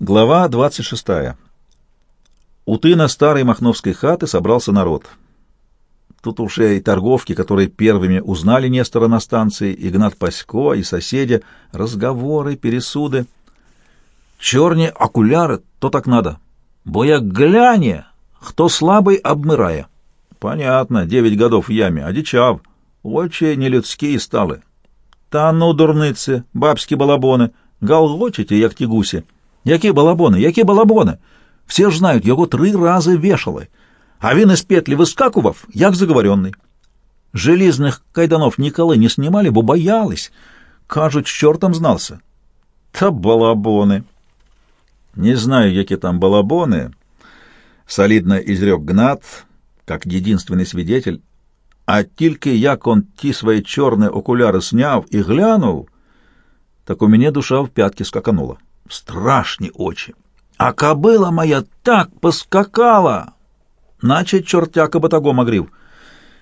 Глава 26. У тына старой махновской хаты собрался народ. Тут уж и торговки, которые первыми узнали Нестора на станции, Игнат Пасько, и соседи, разговоры, пересуды. Черні окуляри, то так надо. Бо як гляне, кто слабый обмирая. Понятно, девять годов в яме, одичав. Очі нелюдські стали. Та ну, дурниці, бабські балабони, галгочете, як ті гусі. Які балабони, які балабони? Всі ж знають, його три рази вішали, а він із петлі вискакував, як заговоренний. Желізних кайданов ніколи не знімали, бо боялись. Кажуть, з чортом знався. Та балабони. Не знаю, які там балабони, солідно изрек Гнат, как единственный свидетель, а тільки як он ті свої чорні окуляри сняв і глянув, так у мене душа в п'ятки скаканула. Страшні очі. А кобыла моя так поскакала, наче чертяка батагом огрив.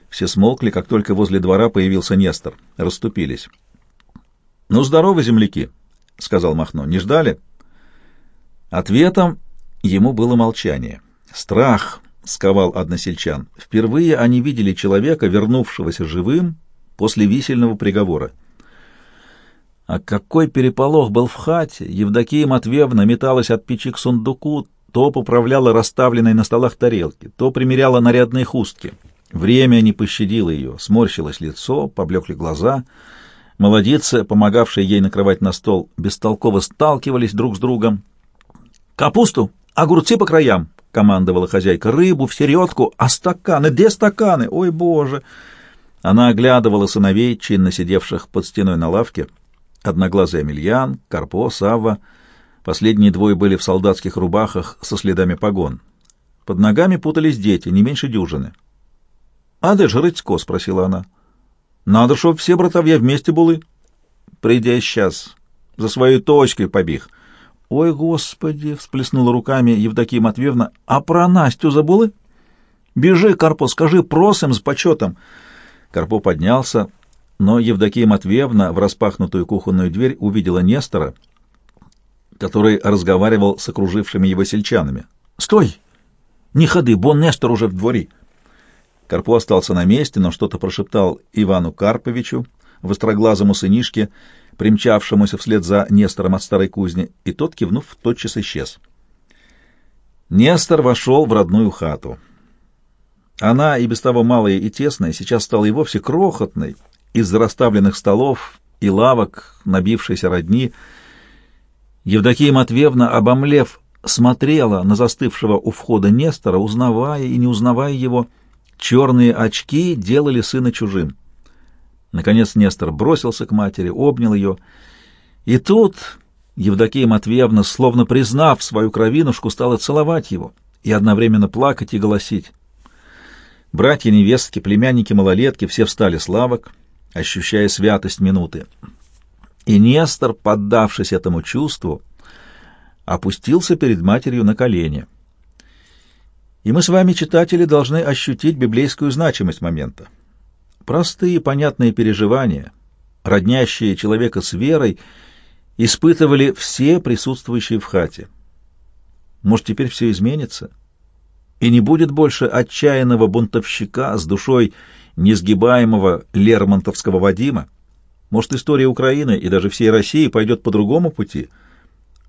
Все смолкли, как только возле двора появился Нестор. Расступились. — Ну, здорово, земляки, — сказал Махно. — Не ждали? Ответом ему было молчание. Страх сковал односельчан. Впервые они видели человека, вернувшегося живым после висельного приговора. А какой переполох был в хате! Евдокия Матвеевна металась от печи к сундуку, то поправляла расставленные на столах тарелки, то примеряла нарядные хустки. Время не пощадило ее, сморщилось лицо, поблекли глаза. Молодицы, помогавшие ей накрывать на стол, бестолково сталкивались друг с другом. «Капусту! Огурцы по краям!» — командовала хозяйка. «Рыбу в середку! А стаканы? Где стаканы? Ой, боже!» Она оглядывала сыновей, чинно сидевших под стеной на лавке. Одноглазый Амельян, Карпо, Савва. Последние двое были в солдатских рубахах со следами погон. Под ногами путались дети, не меньше дюжины. «А де ж Грицько?» — спросила она. «Надо, чтоб все братовья вместе были». «Придя сейчас, за своей точкой побег». «Ой, Господи!» — всплеснула руками Евдокия Матвеевна. «А про Настю забыли?» «Бежи, Карпо, скажи, просим с почетом!» Карпо поднялся, но Евдокия Матвеевна в распахнутую кухонную дверь увидела Нестора, который разговаривал с окружившими его сельчанами. «Стой! Не ходы, бон Нестор уже в дворе!» Карпо остался на месте, но что-то прошептал Ивану Карповичу, востроглазому сынишке, примчавшемуся вслед за Нестором от старой кузни, и тот, кивнув, тотчас исчез. Нестор вошел в родную хату. Она, и без того малая и тесная, сейчас стала и вовсе крохотной, из-за расставленных столов и лавок, набившейся родни. Евдокия Матвеевна, обомлев, смотрела на застывшего у входа Нестора, узнавая и не узнавая его. Черные очки делали сына чужим. Наконец Нестор бросился к матери, обнял ее. И тут Евдокия Матвеевна, словно признав свою кровинушку, стала целовать его и одновременно плакать и голосить. Братья, невестки, племянники, малолетки все встали с лавок, ощущая святость минуты. И Нестор, поддавшись этому чувству, опустился перед матерью на колени. И мы с вами, читатели, должны ощутить библейскую значимость момента. Простые понятные переживания, роднящие человека с верой, испытывали все присутствующие в хате. Может, теперь все изменится? И не будет больше отчаянного бунтовщика с душой несгибаемого лермонтовского Вадима? Может, история Украины и даже всей России пойдет по другому пути?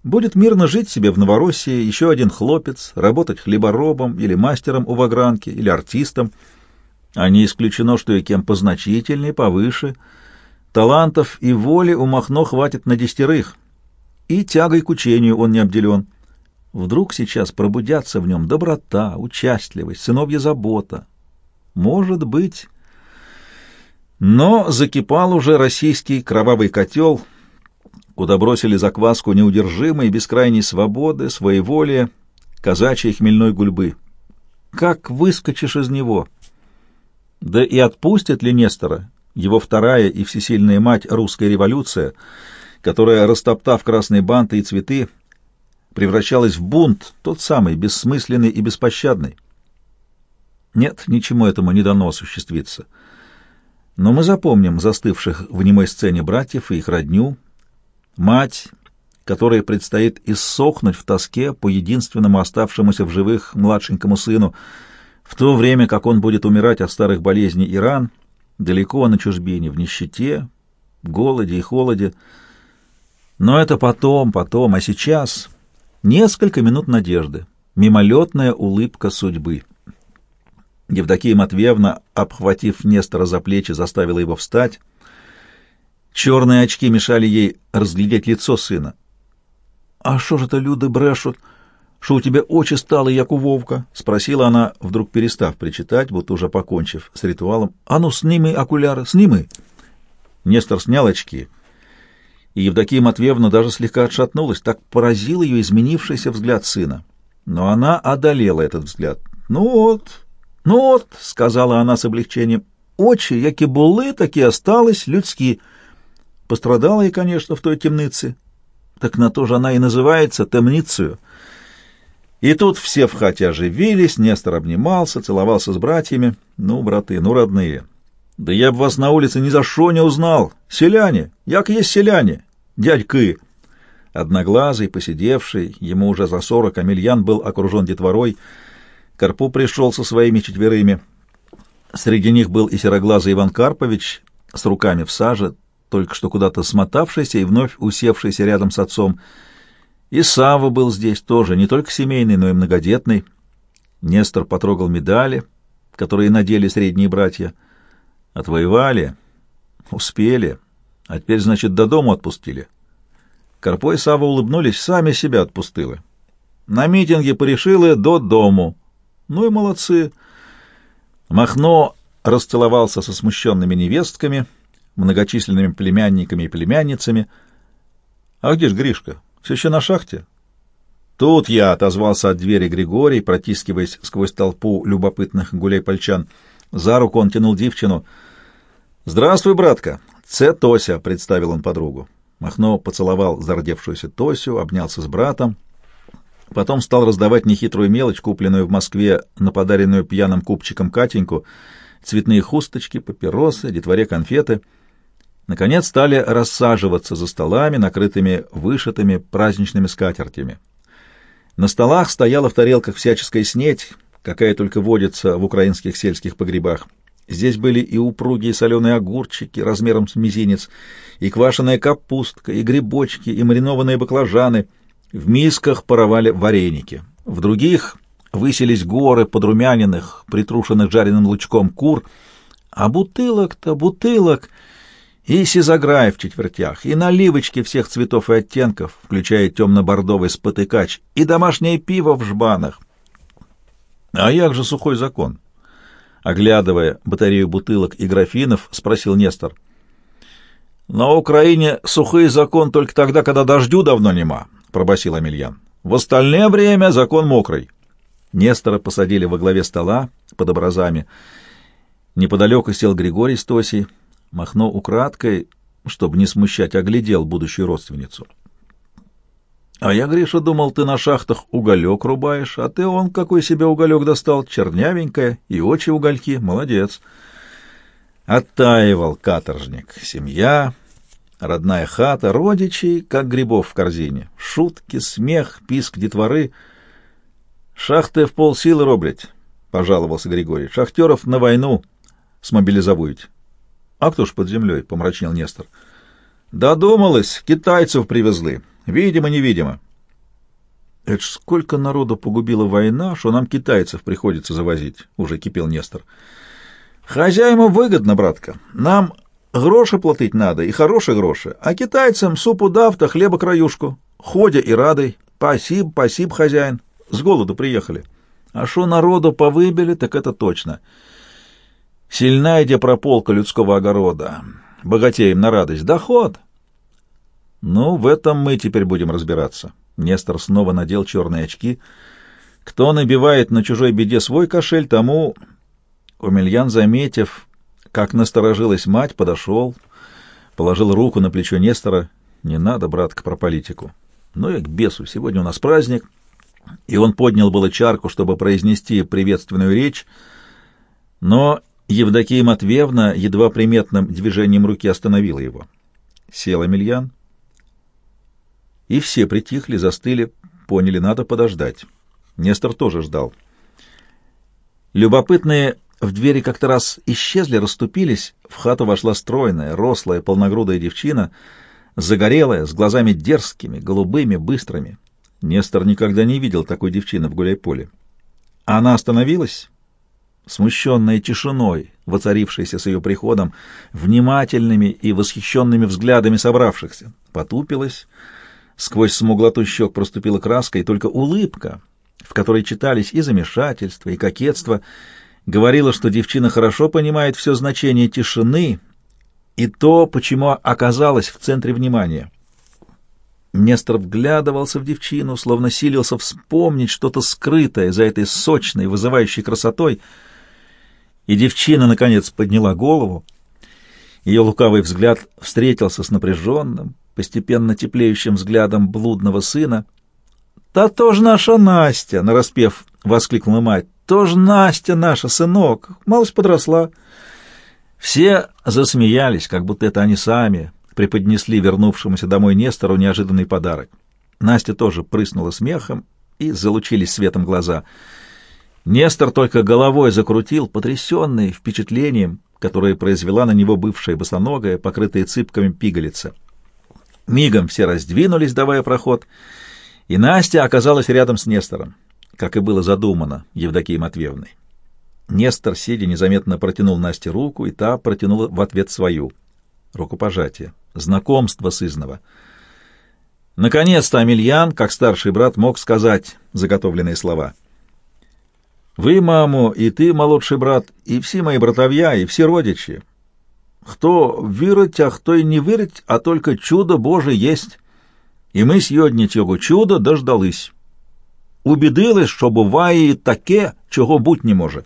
Будет мирно жить себе в Новороссии еще один хлопец, работать хлеборобом или мастером у вагранки, или артистом — а не исключено, что и кем позначительнее, повыше. Талантов и воли у Махно хватит на десятерых, и тягой к учению он не обделен. Вдруг сейчас пробудятся в нем доброта, участливость, сыновья забота. Может быть... Но закипал уже российский кровавый котел, куда бросили закваску неудержимой бескрайней свободы, своеволия, казачьей хмельной гульбы. Как выскочишь из него — да и отпустит ли Нестора, его вторая и всесильная мать русская революция, которая, растоптав красные банты и цветы, превращалась в бунт, тот самый, бессмысленный и беспощадный? Нет, ничему этому не дано осуществиться. Но мы запомним застывших в немой сцене братьев и их родню, мать, которой предстоит иссохнуть в тоске по единственному оставшемуся в живых младшенькому сыну, в то время как он будет умирать от старых болезней и ран, далеко на чужбине, в нищете, голоде и холоде. Но это потом, потом, а сейчас несколько минут надежды, мимолетная улыбка судьбы. Евдокия Матвеевна, обхватив Нестора за плечи, заставила его встать. Черные очки мешали ей разглядеть лицо сына. — А что же это люди брешут? Что у тебя очи стало, як у Вовка? — спросила она, вдруг перестав причитать, будто уже покончив с ритуалом. — А ну, сними окуляры, сними! Нестор снял очки, и Евдокия Матвеевна даже слегка отшатнулась, так поразил ее изменившийся взгляд сына. Но она одолела этот взгляд. — Ну вот, ну вот, — сказала она с облегчением, — очи, які були, так и остались людские. Пострадала и, конечно, в той темнице. Так на то же она и называется темницею. И тут все в хате оживились, Нестор обнимался, целовался с братьями. Ну, браты, ну, родные. Да я бы вас на улице ни за что не узнал. Селяне, як есть селяне, дядьки. Одноглазый, посидевший, ему уже за сорок, Амельян был окружен детворой. Карпу пришел со своими четверыми. Среди них был и сероглазый Иван Карпович с руками в саже, только что куда-то смотавшийся и вновь усевшийся рядом с отцом. И Сава был здесь тоже, не только семейный, но и многодетный. Нестор потрогал медали, которые надели средние братья. Отвоевали, успели, а теперь, значит, до дому отпустили. Карпо и Сава улыбнулись, сами себя отпустили. На митинге порешили до дому. Ну и молодцы. Махно расцеловался со смущенными невестками — многочисленными племянниками и племянницами. «А где ж Гришка? Все еще на шахте?» «Тут я», — отозвался от двери Григорий, протискиваясь сквозь толпу любопытных гуляй-польчан. За руку он тянул девчину. «Здравствуй, братка!» «Це Тося», — представил он подругу. Махно поцеловал зардевшуюся Тосю, обнялся с братом. Потом стал раздавать нехитрую мелочь, купленную в Москве на подаренную пьяным купчиком Катеньку, цветные хусточки, папиросы, детворе конфеты — Наконец стали рассаживаться за столами, накрытыми вышитыми праздничными скатертями. На столах стояла в тарелках всяческая снеть, какая только водится в украинских сельских погребах. Здесь были и упругие соленые огурчики размером с мизинец, и квашеная капустка, и грибочки, и маринованные баклажаны. В мисках паровали вареники. В других высились горы подрумяненных, притрушенных жареным лучком кур. А бутылок-то, бутылок! И сизограй в четвертях, и наливочки всех цветов и оттенков, включая темно-бордовый спотыкач, и домашнее пиво в жбанах. А як же сухой закон? Оглядывая батарею бутылок и графинов, спросил Нестор. На Украине сухой закон только тогда, когда дождю давно нема, пробасил Амельян. В остальное время закон мокрый. Нестора посадили во главе стола под образами. Неподалеку сел Григорий с Тосей, Махно украдкой, чтобы не смущать, оглядел будущую родственницу. — А я, Гриша, думал, ты на шахтах уголек рубаешь, а ты он какой себе уголек достал, чернявенькая, и очи угольки, молодец. Оттаивал каторжник, семья, родная хата, родичи, как грибов в корзине, шутки, смех, писк детворы. Шахты в полсилы роблять, — пожаловался Григорий, — шахтеров на войну смобилизовують. А кто ж под землей? — помрачнел Нестор. — Додумалось, китайцев привезли. Видимо-невидимо. — Это ж сколько народу погубила война, что нам китайцев приходится завозить, — уже кипел Нестор. — Хозяимам выгодно, братка. Нам гроши платить надо, и хорошие гроши, а китайцам супу давта, хлеба краюшку. Ходя и радой. Спасибо, спасибо, хозяин. С голоду приехали. А что народу повыбили, так это точно. — Сильна где прополка людского огорода. Богатеем на радость. Доход. Ну, в этом мы теперь будем разбираться. Нестор снова надел черные очки. Кто набивает на чужой беде свой кошель, тому... Умельян, заметив, как насторожилась мать, подошел, положил руку на плечо Нестора. Не надо, братка, про политику. Ну и к бесу, сегодня у нас праздник. И он поднял было чарку, чтобы произнести приветственную речь, но Евдокия Матвеевна едва приметным движением руки остановила его. Сел Емельян. И все притихли, застыли, поняли, надо подождать. Нестор тоже ждал. Любопытные в двери как-то раз исчезли, расступились. В хату вошла стройная, рослая, полногрудая девчина, загорелая, с глазами дерзкими, голубыми, быстрыми. Нестор никогда не видел такой девчины в гуляй-поле. Она остановилась, смущенная тишиной, воцарившейся с ее приходом, внимательными и восхищенными взглядами собравшихся, потупилась, сквозь смуглоту щек проступила краска, и только улыбка, в которой читались и замешательство, и кокетство, говорила, что девчина хорошо понимает все значение тишины и то, почему оказалась в центре внимания. Нестор вглядывался в девчину, словно силился вспомнить что-то скрытое за этой сочной, вызывающей красотой, и девчина, наконец, подняла голову. Ее лукавый взгляд встретился с напряженным, постепенно теплеющим взглядом блудного сына. «Та тоже наша Настя!» — нараспев воскликнула мать тоже Настя наша, сынок. Малость подросла. Все засмеялись, как будто это они сами преподнесли вернувшемуся домой Нестору неожиданный подарок. Настя тоже прыснула смехом, и залучились светом глаза. Нестор только головой закрутил, потрясенный впечатлением, которое произвела на него бывшая босоногая, покрытая цыпками пигалица. Мигом все раздвинулись, давая проход, и Настя оказалась рядом с Нестором как и было задумано Евдокией Матвеевной. Нестор, сидя, незаметно протянул Насте руку, и та протянула в ответ свою. Рукопожатие. Знакомство сызного. Наконец-то Амельян, как старший брат, мог сказать заготовленные слова. «Вы, мамо, и ты, молодший брат, и все мои братовья, и все родичи. Кто верить, а кто и не верить, а только чудо Божие есть. И мы сьогодні цього чуда дождались». Убедились, що буває і таке, чого бути не може.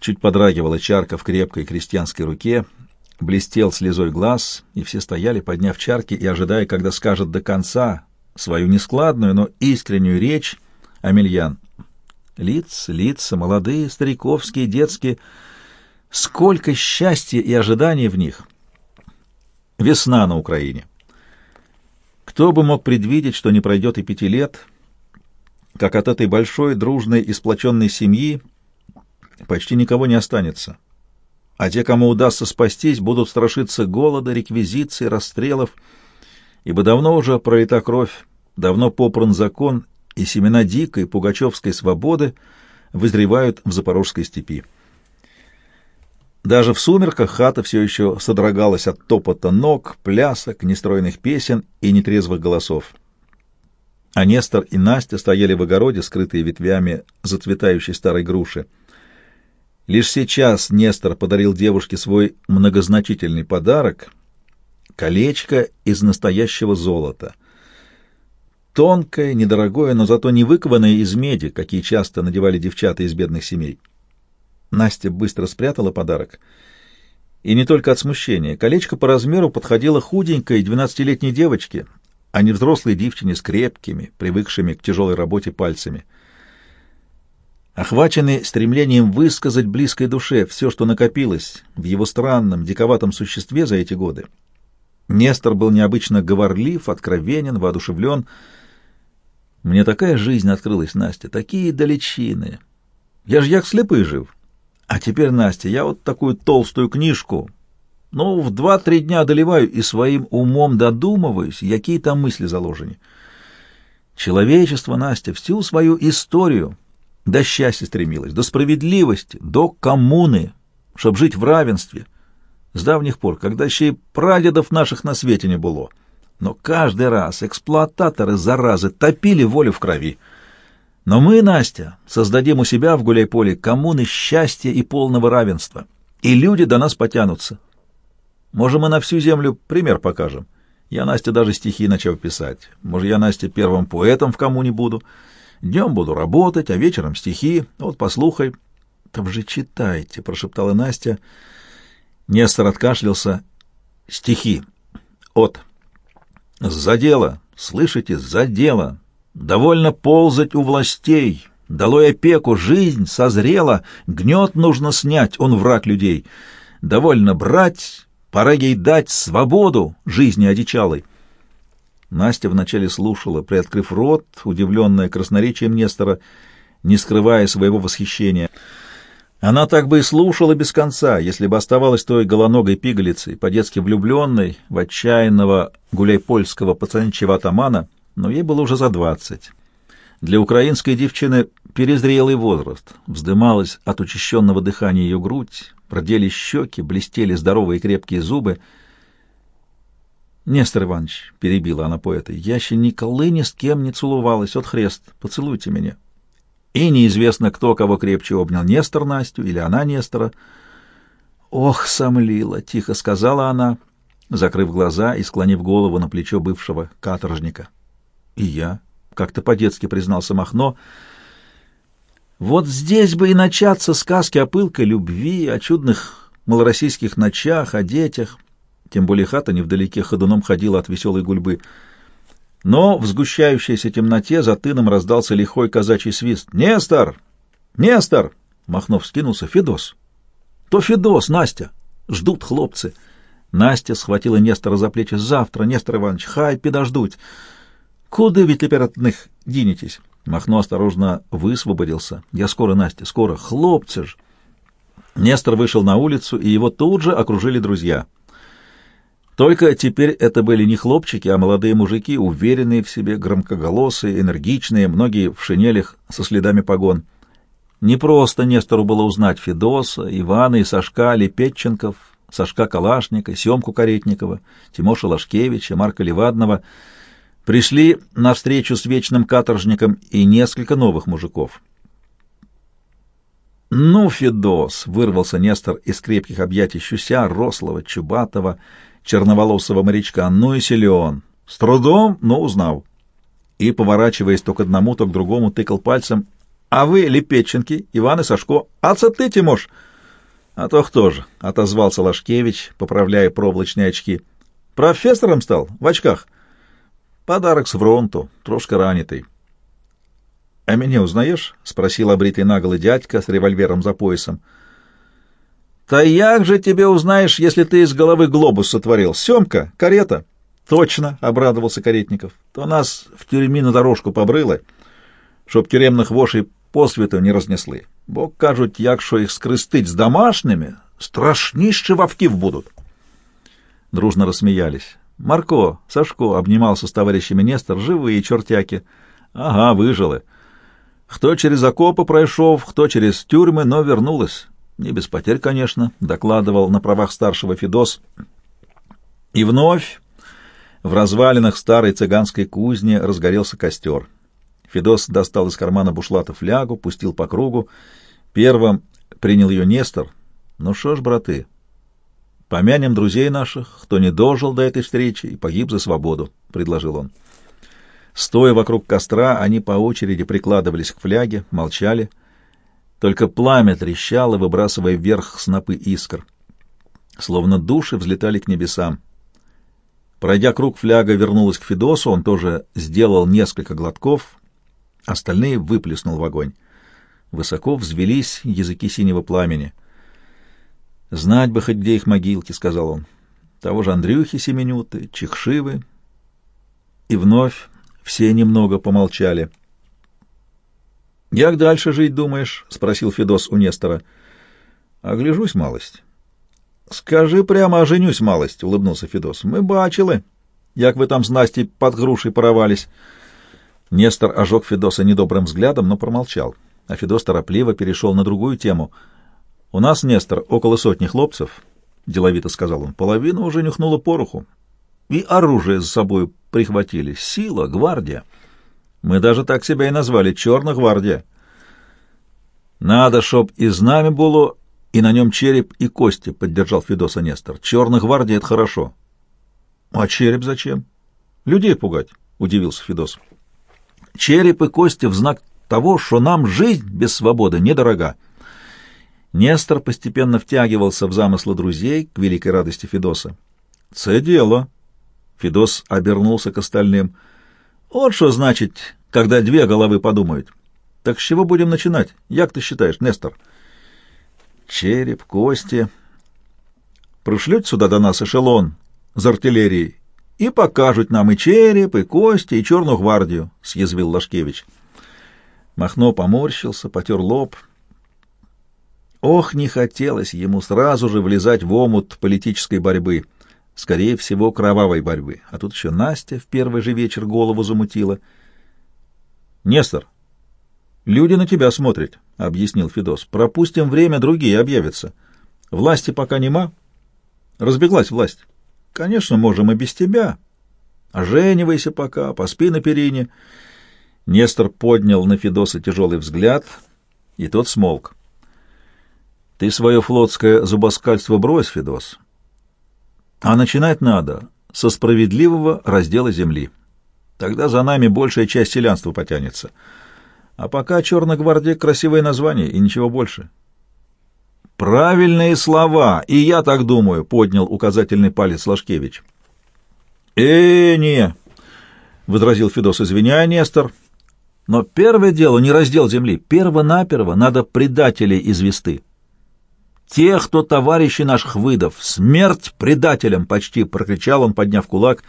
Чуть подрагивала чарка в крепкой крестьянской руке, блестел слезой глаз, и все стояли, подняв чарки и ожидая, когда скажет до конца свою нескладную, но искреннюю речь Амельян. Лиц, лица, молодые, стариковские, детские, сколько счастья и ожиданий в них. Весна на Украине. Кто бы мог предвидеть, что не пройдет и пяти лет — как от этой большой, дружной и сплоченной семьи почти никого не останется. А те, кому удастся спастись, будут страшиться голода, реквизиции, расстрелов, ибо давно уже пролита кровь, давно попран закон, и семена дикой пугачевской свободы вызревают в Запорожской степи. Даже в сумерках хата все еще содрогалась от топота ног, плясок, нестройных песен и нетрезвых голосов а Нестор и Настя стояли в огороде, скрытые ветвями зацветающей старой груши. Лишь сейчас Нестор подарил девушке свой многозначительный подарок — колечко из настоящего золота. Тонкое, недорогое, но зато не выкованное из меди, какие часто надевали девчата из бедных семей. Настя быстро спрятала подарок. И не только от смущения. Колечко по размеру подходило худенькой двенадцатилетней девочке — а не взрослой девчине с крепкими, привыкшими к тяжелой работе пальцами. Охваченный стремлением высказать близкой душе все, что накопилось в его странном, диковатом существе за эти годы, Нестор был необычно говорлив, откровенен, воодушевлен. «Мне такая жизнь открылась, Настя, такие далечины. Я ж як слепый жив. А теперь, Настя, я вот такую толстую книжку Ну, в два-три дня одолеваю и своим умом додумываюсь, какие там мысли заложены. Человечество, Настя, всю свою историю до счастья стремилось, до справедливости, до коммуны, чтобы жить в равенстве. С давних пор, когда еще и прадедов наших на свете не было. Но каждый раз эксплуататоры, заразы, топили волю в крови. Но мы, Настя, создадим у себя в гуляй-поле коммуны счастья и полного равенства, и люди до нас потянутся. Можем мы на всю землю пример покажем. Я Насте даже стихи начал писать. Может, я Насте первым поэтом в кому не буду. Днем буду работать, а вечером стихи. Вот послухай. — Там же читайте, — прошептала Настя. Нестор откашлялся. — Стихи. От. За дело. Слышите? За дело. Довольно ползать у властей. Долой опеку, жизнь созрела. Гнет нужно снять, он враг людей. Довольно брать Пора ей дать свободу жизни одичалой. Настя вначале слушала, приоткрыв рот, удивленная красноречием Нестора, не скрывая своего восхищения. Она так бы и слушала без конца, если бы оставалась той голоногой пигалицей, по-детски влюбленной в отчаянного гуляйпольского пацанчьего атамана, но ей было уже за двадцать. Для украинской девчины перезрелый возраст. Вздымалась от учащенного дыхания ее грудь, продели щеки, блестели здоровые крепкие зубы. «Нестор Иванович», — перебила она поэта, — «я еще николы ни с кем не целовалась, от хрест, поцелуйте меня». И неизвестно, кто кого крепче обнял, Нестор Настю или она Нестора. «Ох, сомлила!» — тихо сказала она, закрыв глаза и склонив голову на плечо бывшего каторжника. «И я», как-то по-детски признался Махно. Вот здесь бы и начаться сказки о пылкой любви, о чудных малороссийских ночах, о детях. Тем более хата невдалеке ходуном ходила от веселой гульбы. Но в сгущающейся темноте за тыном раздался лихой казачий свист. «Нестор! Нестор!» Махнов скинулся. «Федос!» «То Федос, Настя! Ждут хлопцы!» Настя схватила Нестора за плечи. «Завтра, Нестор Иванович, хай подождуть!» Куда вы теперь от них динетесь? Махно осторожно высвободился. Я скоро, Настя, скоро. Хлопцы ж! Нестор вышел на улицу, и его тут же окружили друзья. Только теперь это были не хлопчики, а молодые мужики, уверенные в себе, громкоголосые, энергичные, многие в шинелях со следами погон. Не просто Нестору было узнать Федоса, Ивана и Сашка Лепетченков, Сашка Калашника, Семку Каретникова, Тимоша Лашкевича, Марка Левадного — Пришли на встречу с вечным каторжником и несколько новых мужиков. «Ну, Федос!» — вырвался Нестор из крепких объятий Щуся, рослого, чубатого, черноволосого морячка. «Ну и силен! С трудом, но узнал!» И, поворачиваясь то к одному, то к другому, тыкал пальцем. «А вы, Лепетченки, Иван и Сашко, а ты, Тимош?» «А то кто же?» — отозвался Лашкевич, поправляя проволочные очки. «Профессором стал? В очках?» Подарок с фронту, трошка ранитый. — А меня узнаешь? — спросил обритый наголый дядька с револьвером за поясом. — Да як же тебе узнаешь, если ты из головы глобус сотворил? Семка, карета. — Точно, — обрадовался Каретников. — То нас в тюрьме на дорожку побрыло, чтоб тюремных вошей посвіту не разнесли. Бо кажуть, якщо їх скрестить з домашніми, страшніше вовків будут. Дружно рассмеялись. Марко, Сашко обнимался с товарищами Нестор, живые чертяки. Ага, выжилы. Кто через окопы прошел, кто через тюрьмы, но вернулась. Не без потерь, конечно, докладывал на правах старшего Федос. И вновь в развалинах старой цыганской кузни разгорелся костер. Федос достал из кармана бушлата флягу, пустил по кругу. Первым принял ее Нестор. Ну что ж, браты, Помянем друзей наших, кто не дожил до этой встречи и погиб за свободу, — предложил он. Стоя вокруг костра, они по очереди прикладывались к фляге, молчали. Только пламя трещало, выбрасывая вверх снопы искр. Словно души взлетали к небесам. Пройдя круг, фляга вернулась к Федосу, он тоже сделал несколько глотков, остальные выплеснул в огонь. Высоко взвелись языки синего пламени — Знать бы хоть где их могилки, — сказал он. Того же Андрюхи Семенюты, Чехшивы. И вновь все немного помолчали. — Як дальше жить думаешь? — спросил Федос у Нестора. — Огляжусь малость. — Скажи прямо, оженюсь малость, — улыбнулся Федос. — Мы бачили, як вы там с Настей под грушей порывались. Нестор ожег Федоса недобрым взглядом, но промолчал, а Федос торопливо перешел на другую тему — «У нас, Нестор, около сотни хлопцев», — деловито сказал он. «Половина уже нюхнула пороху. И оружие с собой прихватили. Сила, гвардия. Мы даже так себя и назвали — Черная гвардия. Надо, чтоб и знамя было, и на нем череп и кости», — поддержал Федоса Нестор. «Черная гвардия — это хорошо». «А череп зачем?» «Людей пугать», — удивился Федос. «Череп и кости в знак того, что нам жизнь без свободы недорога». Нестор постепенно втягивался в замыслы друзей к великой радости Федоса. «Це дело!» Федос обернулся к остальным. «Вот что значит, когда две головы подумают. Так с чего будем начинать? Як ты считаешь, Нестор?» «Череп, кости...» «Пришлют сюда до нас эшелон с артиллерией и покажут нам и череп, и кости, и черную гвардию, — съязвил Лашкевич. Махно поморщился, потер лоб. Ох, не хотелось ему сразу же влезать в омут политической борьбы, скорее всего, кровавой борьбы. А тут еще Настя в первый же вечер голову замутила. — Нестор, люди на тебя смотрят, — объяснил Федос. — Пропустим время, другие объявятся. Власти пока нема. Разбеглась власть. Конечно, можем и без тебя. Оженивайся пока, поспи на перине. Нестор поднял на Федоса тяжелый взгляд, и тот смолк. Ты свое флотское зубоскальство брось, Федос. А начинать надо со справедливого раздела земли. Тогда за нами большая часть селянства потянется. А пока Черная гвардия — красивое название и ничего больше. «Правильные слова, и я так думаю», — поднял указательный палец Лашкевич. «Э, не», — возразил Федос, — «извиняй, Нестор, но первое дело не раздел земли. Перво-наперво надо предателей извести. Тех, кто товарищи наших выдав, смерть предателям!» — почти прокричал он, подняв кулак,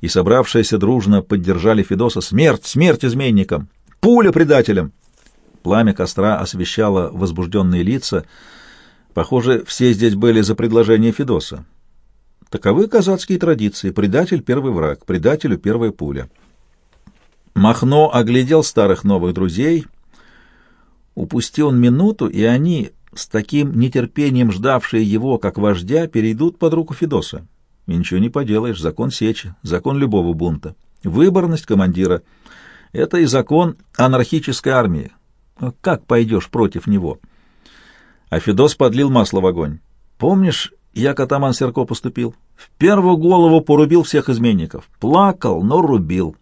и собравшиеся дружно поддержали Федоса. «Смерть! Смерть изменникам! Пуля предателям!» Пламя костра освещало возбужденные лица — Похоже, все здесь были за предложение Федоса. Таковы казацкие традиции. Предатель — первый враг, предателю — первая пуля. Махно оглядел старых новых друзей. Упусти он минуту, и они, с таким нетерпением ждавшие его, как вождя, перейдут под руку Федоса. И ничего не поделаешь, закон сечи, закон любого бунта. Выборность командира — это и закон анархической армии. Как пойдешь против него?» А Федос подлил масло в огонь. «Помнишь, як атаман Серко поступил? В первую голову порубил всех изменников. Плакал, но рубил».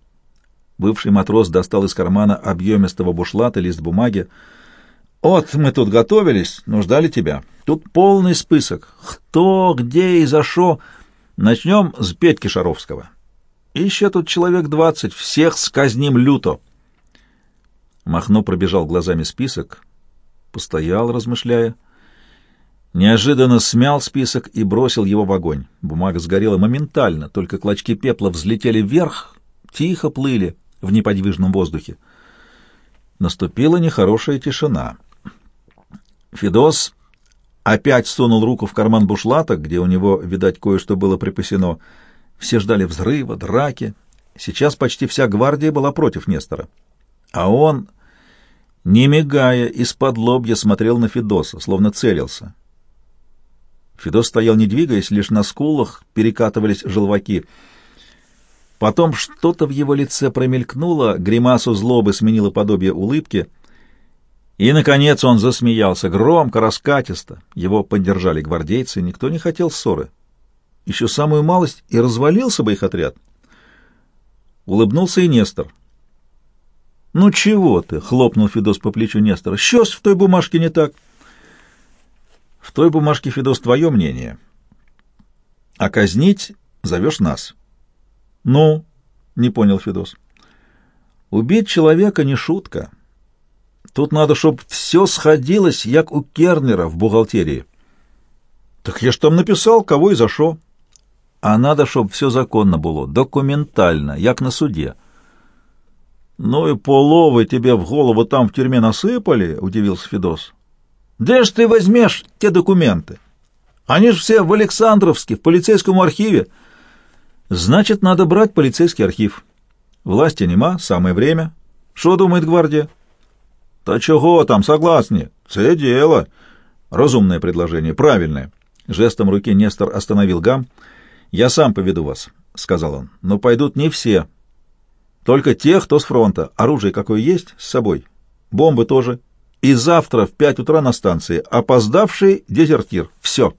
Бывший матрос достал из кармана объемистого бушлата лист бумаги. «Вот мы тут готовились, но ждали тебя. Тут полный список. Кто, где и за что. Начнем с Петьки Шаровского. Еще тут человек двадцать, всех сказним люто». Махно пробежал глазами список постоял, размышляя. Неожиданно смял список и бросил его в огонь. Бумага сгорела моментально, только клочки пепла взлетели вверх, тихо плыли в неподвижном воздухе. Наступила нехорошая тишина. Федос опять сунул руку в карман бушлата, где у него, видать, кое-что было припасено. Все ждали взрыва, драки. Сейчас почти вся гвардия была против Нестора. А он не мигая, из-под лобья смотрел на Федоса, словно целился. Федос стоял не двигаясь, лишь на скулах перекатывались желваки. Потом что-то в его лице промелькнуло, гримасу злобы сменило подобие улыбки, и, наконец, он засмеялся, громко, раскатисто. Его поддержали гвардейцы, никто не хотел ссоры. Еще самую малость, и развалился бы их отряд. Улыбнулся и Нестор. «Ну чего ты?» — хлопнул Федос по плечу Нестора. «Щось в той бумажке не так». «В той бумажке, Федос, твое мнение. А казнить зовешь нас». «Ну?» — не понял Федос. «Убить человека не шутка. Тут надо, чтоб все сходилось, як у Кернера в бухгалтерии». «Так я ж там написал, кого и за шо». «А надо, чтоб все законно было, документально, як на суде». «Ну и половы тебе в голову там в тюрьме насыпали?» — удивился Федос. «Где ж ты возьмешь те документы? Они же все в Александровске, в полицейском архиве». «Значит, надо брать полицейский архив. Власти нема, самое время. Что думает гвардия?» «Та чего там, согласны? Це дело». «Разумное предложение, правильное». Жестом руки Нестор остановил гам. «Я сам поведу вас», — сказал он. «Но пойдут не все». Только тех, кто с фронта. Оружие какое есть с собой. Бомбы тоже. И завтра в пять утра на станции. Опоздавший дезертир. Все.